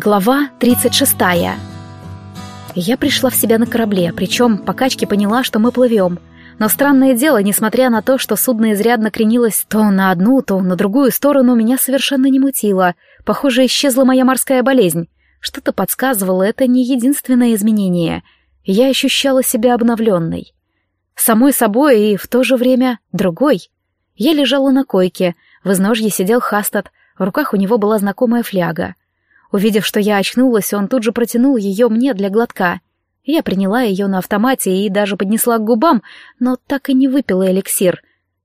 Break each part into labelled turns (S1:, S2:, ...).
S1: Глава 36. Я пришла в себя на корабле, причем по качке поняла, что мы плывем. Но странное дело, несмотря на то, что судно изрядно кренилось то на одну, то на другую сторону, меня совершенно не мутило. Похоже, исчезла моя морская болезнь. Что-то подсказывало, это не единственное изменение. Я ощущала себя обновленной. Самой собой и в то же время другой. Я лежала на койке, в изножье сидел Хастад, в руках у него была знакомая фляга. Увидев, что я очнулась, он тут же протянул ее мне для глотка. Я приняла ее на автомате и даже поднесла к губам, но так и не выпила эликсир.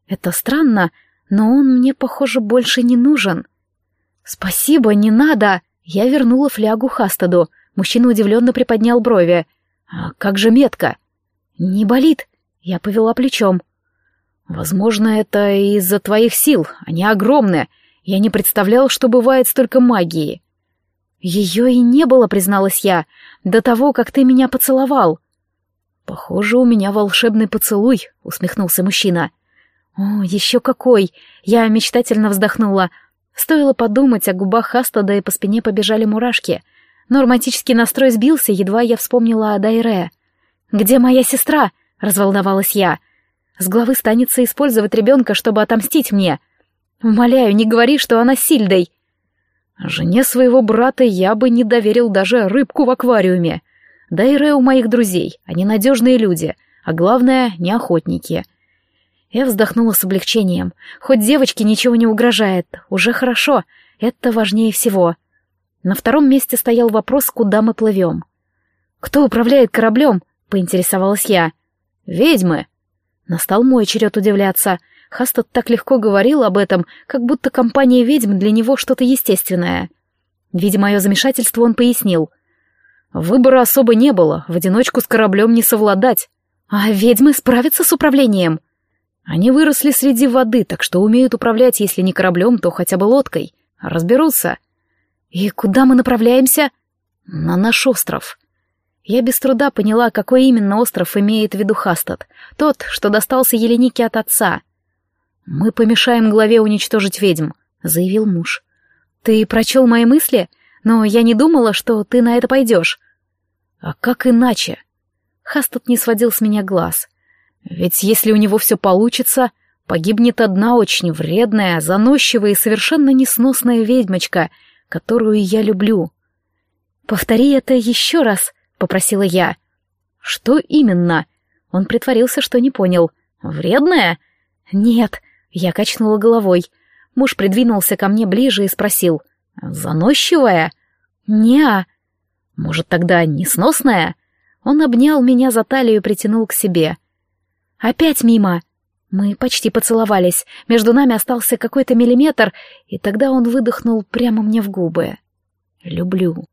S1: Это странно, но он мне, похоже, больше не нужен. «Спасибо, не надо!» Я вернула флягу Хастаду. Мужчина удивленно приподнял брови. «А как же метка?» «Не болит?» Я повела плечом. «Возможно, это из-за твоих сил. Они огромные. Я не представлял, что бывает столько магии». «Ее и не было», — призналась я, — «до того, как ты меня поцеловал». «Похоже, у меня волшебный поцелуй», — усмехнулся мужчина. «О, еще какой!» — я мечтательно вздохнула. Стоило подумать о губах Астада, и по спине побежали мурашки. Но романтический настрой сбился, едва я вспомнила о Дайре. «Где моя сестра?» — разволновалась я. «С главы станется использовать ребенка, чтобы отомстить мне. Умоляю, не говори, что она с Сильдой». Жене своего брата я бы не доверил даже рыбку в аквариуме. Да и Ре у моих друзей, они надежные люди, а главное, не охотники. Я вздохнула с облегчением. Хоть девочке ничего не угрожает, уже хорошо, это важнее всего. На втором месте стоял вопрос, куда мы плывем. «Кто управляет кораблем?» — поинтересовалась я. «Ведьмы». Настал мой черед удивляться — Хастад так легко говорил об этом, как будто компания ведьм для него что-то естественное. Видя мое замешательство, он пояснил. Выбора особо не было, в одиночку с кораблем не совладать. А ведьмы справятся с управлением. Они выросли среди воды, так что умеют управлять, если не кораблем, то хотя бы лодкой. Разберутся. И куда мы направляемся? На наш остров. Я без труда поняла, какой именно остров имеет в виду Хастад. Тот, что достался Еленике от отца — «Мы помешаем главе уничтожить ведьм», — заявил муж. «Ты прочел мои мысли? Но я не думала, что ты на это пойдешь». «А как иначе?» Хастот не сводил с меня глаз. «Ведь если у него все получится, погибнет одна очень вредная, заносчивая и совершенно несносная ведьмочка, которую я люблю». «Повтори это еще раз», — попросила я. «Что именно?» Он притворился, что не понял. «Вредная?» «Нет, я качнула головой. Муж придвинулся ко мне ближе и спросил. «Заносчивая?» «Не-а». «Может, тогда несносная?» Он обнял меня за талию и притянул к себе. «Опять мимо!» Мы почти поцеловались. Между нами остался какой-то миллиметр, и тогда он выдохнул прямо мне в губы. «Люблю».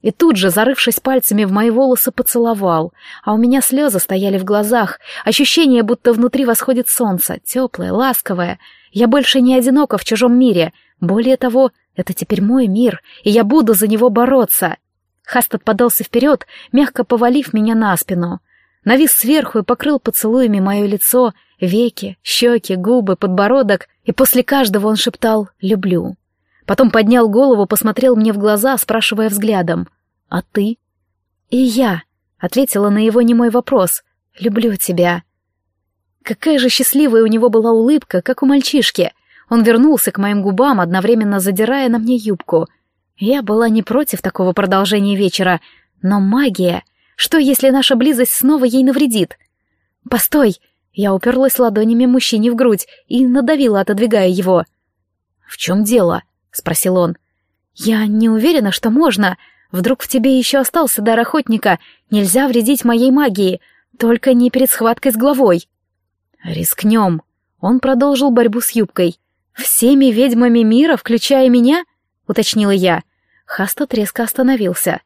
S1: И тут же, зарывшись пальцами в мои волосы, поцеловал, а у меня слезы стояли в глазах, ощущение, будто внутри восходит солнце, теплое, ласковое. Я больше не одинока в чужом мире. Более того, это теперь мой мир, и я буду за него бороться. Хастад подался вперед, мягко повалив меня на спину. Навис сверху и покрыл поцелуями мое лицо, веки, щеки, губы, подбородок, и после каждого он шептал «люблю». Потом поднял голову, посмотрел мне в глаза, спрашивая взглядом. «А ты?» «И я», — ответила на его немой вопрос. «Люблю тебя». Какая же счастливая у него была улыбка, как у мальчишки. Он вернулся к моим губам, одновременно задирая на мне юбку. Я была не против такого продолжения вечера, но магия... Что, если наша близость снова ей навредит? «Постой!» Я уперлась ладонями мужчине в грудь и надавила, отодвигая его. «В чем дело?» — спросил он. «Я не уверена, что можно. Вдруг в тебе еще остался дар охотника. Нельзя вредить моей магии. Только не перед схваткой с главой». «Рискнем». Он продолжил борьбу с юбкой. «Всеми ведьмами мира, включая меня?» — уточнила я. Хастот резко остановился.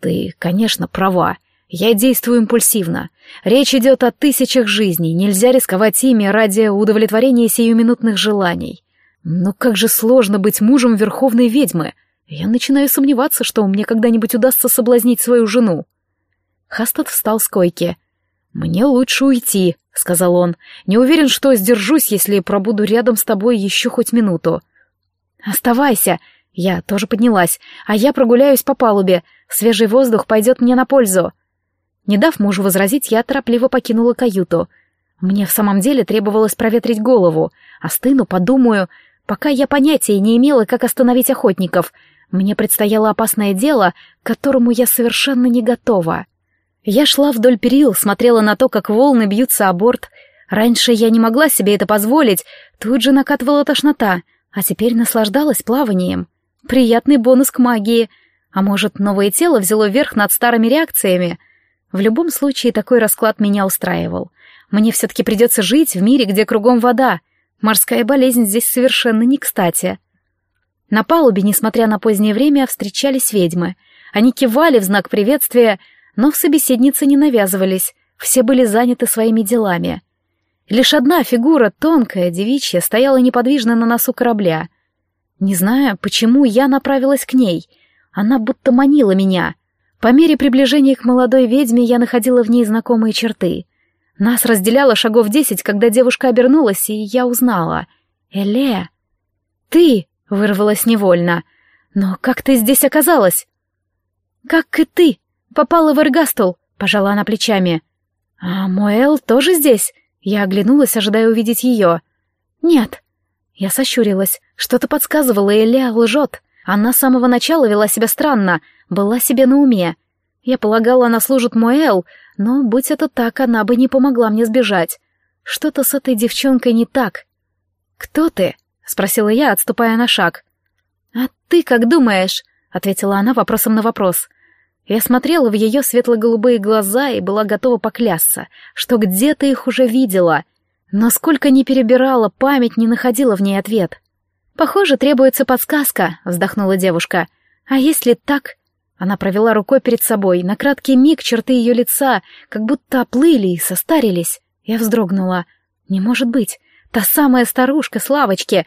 S1: «Ты, конечно, права. Я действую импульсивно. Речь идет о тысячах жизней. Нельзя рисковать ими ради удовлетворения сиюминутных желаний. Но как же сложно быть мужем верховной ведьмы. Я начинаю сомневаться, что мне когда-нибудь удастся соблазнить свою жену. Хастад встал с койки. «Мне лучше уйти», — сказал он. «Не уверен, что сдержусь, если пробуду рядом с тобой еще хоть минуту». «Оставайся!» — Я тоже поднялась, а я прогуляюсь по палубе. Свежий воздух пойдет мне на пользу. Не дав мужу возразить, я торопливо покинула каюту. Мне в самом деле требовалось проветрить голову. Остыну, подумаю. Пока я понятия не имела, как остановить охотников. Мне предстояло опасное дело, к которому я совершенно не готова. Я шла вдоль перил, смотрела на то, как волны бьются о борт. Раньше я не могла себе это позволить, тут же накатывала тошнота, а теперь наслаждалась плаванием. Приятный бонус к магии. А может, новое тело взяло верх над старыми реакциями? В любом случае, такой расклад меня устраивал. Мне все-таки придется жить в мире, где кругом вода. Морская болезнь здесь совершенно не кстати. На палубе, несмотря на позднее время, встречались ведьмы. Они кивали в знак приветствия, но в собеседнице не навязывались, все были заняты своими делами. Лишь одна фигура, тонкая, девичья, стояла неподвижно на носу корабля. Не знаю, почему я направилась к ней. Она будто манила меня. По мере приближения к молодой ведьме я находила в ней знакомые черты. Нас разделяло шагов десять, когда девушка обернулась, и я узнала. «Эле!» «Ты!» — вырвалась невольно. «Но как ты здесь оказалась?» «Как и ты! Попала в Эргастул!» — пожала она плечами. «А Моэл тоже здесь?» Я оглянулась, ожидая увидеть ее. «Нет». Я сощурилась. Что-то подсказывало, Эля лжет. Она с самого начала вела себя странно, была себе на уме. Я полагала, она служит Моэл, но, будь это так, она бы не помогла мне сбежать. Что-то с этой девчонкой не так. «Кто ты?» — спросила я, отступая на шаг. «А ты как думаешь?» — ответила она вопросом на вопрос. Я смотрела в ее светло-голубые глаза и была готова поклясться, что где-то их уже видела. Но сколько ни перебирала, память не находила в ней ответ. «Похоже, требуется подсказка», — вздохнула девушка. «А если так...» Она провела рукой перед собой. На краткий миг черты ее лица как будто оплыли и состарились. Я вздрогнула. «Не может быть! Та самая старушка с лавочки!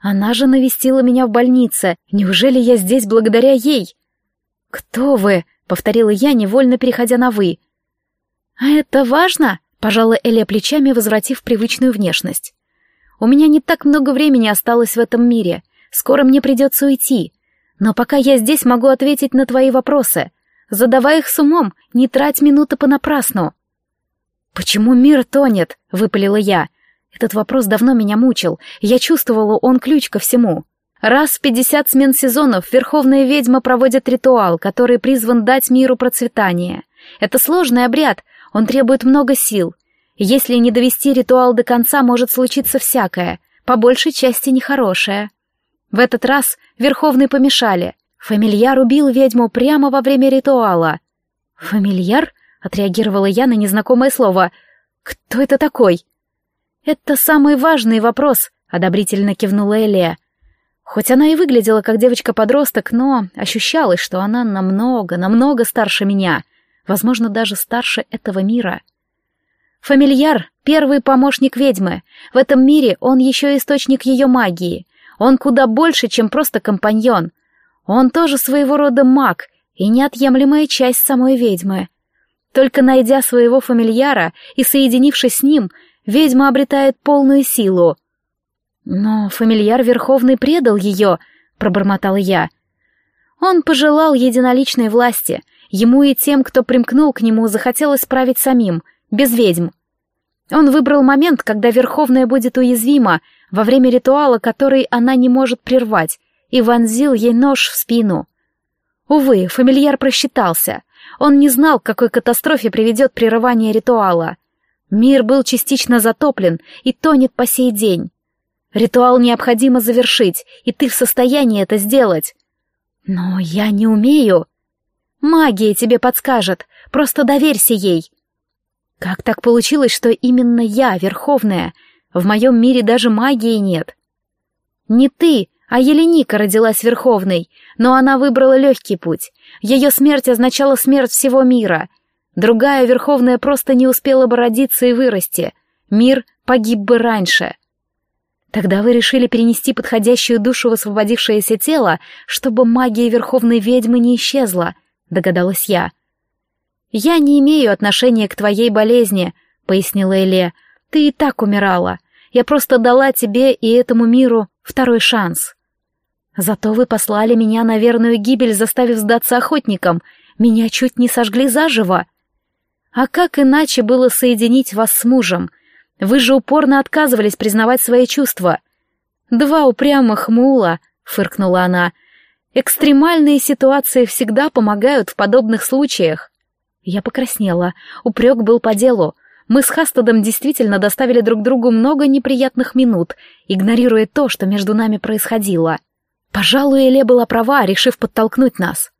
S1: Она же навестила меня в больнице. Неужели я здесь благодаря ей?» «Кто вы?» — повторила я, невольно переходя на «вы». «А это важно?» — пожала Эля плечами, возвратив привычную внешность. У меня не так много времени осталось в этом мире. Скоро мне придется уйти. Но пока я здесь, могу ответить на твои вопросы. Задавай их с умом, не трать минуты понапрасну. «Почему мир тонет?» — выпалила я. Этот вопрос давно меня мучил. Я чувствовала, он ключ ко всему. Раз в пятьдесят смен сезонов Верховная Ведьма проводит ритуал, который призван дать миру процветание. Это сложный обряд, он требует много сил, если не довести ритуал до конца, может случиться всякое, по большей части нехорошее. В этот раз Верховный помешали. Фамильяр убил ведьму прямо во время ритуала. «Фамильяр?» — отреагировала я на незнакомое слово. «Кто это такой?» «Это самый важный вопрос», — одобрительно кивнула Элия. Хоть она и выглядела как девочка-подросток, но ощущалось, что она намного, намного старше меня, возможно, даже старше этого мира. Фамильяр — первый помощник ведьмы. В этом мире он еще источник ее магии. Он куда больше, чем просто компаньон. Он тоже своего рода маг и неотъемлемая часть самой ведьмы. Только найдя своего фамильяра и соединившись с ним, ведьма обретает полную силу. «Но фамильяр Верховный предал ее», — пробормотал я. Он пожелал единоличной власти. Ему и тем, кто примкнул к нему, захотелось править самим — без ведьм. Он выбрал момент, когда Верховная будет уязвима, во время ритуала, который она не может прервать, и вонзил ей нож в спину. Увы, фамильяр просчитался. Он не знал, к какой катастрофе приведет прерывание ритуала. Мир был частично затоплен и тонет по сей день. Ритуал необходимо завершить, и ты в состоянии это сделать. Но я не умею. Магия тебе подскажет, просто доверься ей. Как так получилось, что именно я, Верховная? В моем мире даже магии нет. Не ты, а Еленика родилась Верховной, но она выбрала легкий путь. Ее смерть означала смерть всего мира. Другая Верховная просто не успела бы родиться и вырасти. Мир погиб бы раньше. Тогда вы решили перенести подходящую душу в освободившееся тело, чтобы магия Верховной Ведьмы не исчезла, догадалась я. «Я не имею отношения к твоей болезни», — пояснила Эле. «Ты и так умирала. Я просто дала тебе и этому миру второй шанс». Зато вы послали меня на верную гибель, заставив сдаться охотникам. Меня чуть не сожгли заживо. А как иначе было соединить вас с мужем? Вы же упорно отказывались признавать свои чувства. Два упрямых мула, фыркнула она. Экстремальные ситуации всегда помогают в подобных случаях. Я покраснела. Упрек был по делу. Мы с Хастадом действительно доставили друг другу много неприятных минут, игнорируя то, что между нами происходило. Пожалуй, Эле была права, решив подтолкнуть нас.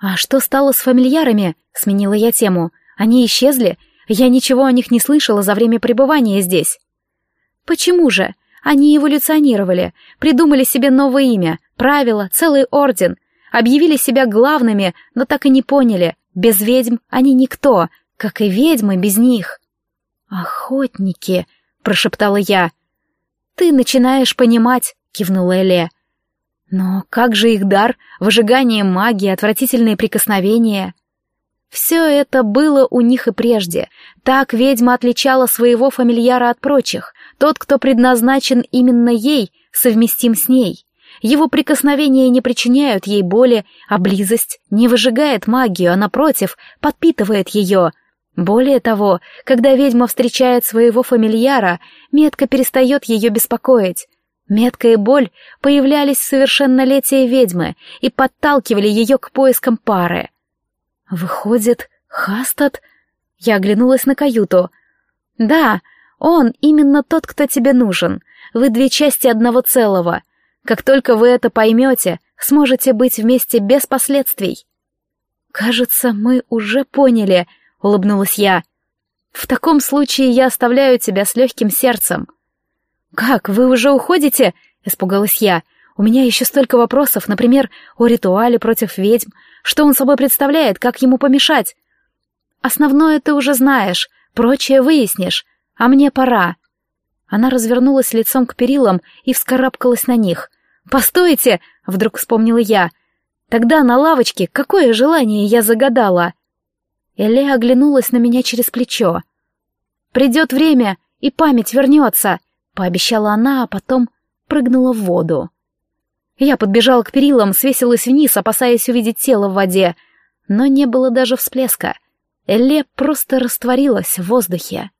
S1: «А что стало с фамильярами?» — сменила я тему. «Они исчезли? Я ничего о них не слышала за время пребывания здесь». «Почему же? Они эволюционировали, придумали себе новое имя, правила, целый орден, объявили себя главными, но так и не поняли, без ведьм они никто, как и ведьмы без них». «Охотники», — прошептала я. «Ты начинаешь понимать», — кивнула Эле. Но как же их дар, выжигание магии, отвратительные прикосновения? Все это было у них и прежде. Так ведьма отличала своего фамильяра от прочих. Тот, кто предназначен именно ей, совместим с ней. Его прикосновения не причиняют ей боли, а близость не выжигает магию, а напротив, подпитывает ее. Более того, когда ведьма встречает своего фамильяра, метка перестает ее беспокоить. Метка и боль появлялись в совершеннолетие ведьмы и подталкивали ее к поискам пары. «Выходит, Хастад?» Я оглянулась на каюту. «Да, он именно тот, кто тебе нужен. Вы две части одного целого. Как только вы это поймете, сможете быть вместе без последствий». «Кажется, мы уже поняли», — улыбнулась я. «В таком случае я оставляю тебя с легким сердцем». «Как, вы уже уходите?» — испугалась я. «У меня еще столько вопросов, например, о ритуале против ведьм. Что он собой представляет, как ему помешать?» «Основное ты уже знаешь, прочее выяснишь, а мне пора». Она развернулась лицом к перилам и вскарабкалась на них. «Постойте!» — вдруг вспомнила я. «Тогда на лавочке какое желание я загадала?» Эле оглянулась на меня через плечо. «Придет время, и память вернется!» пообещала она, а потом прыгнула в воду. Я подбежала к перилам, свесилась вниз, опасаясь увидеть тело в воде, но не было даже всплеска. Эле просто растворилась в воздухе.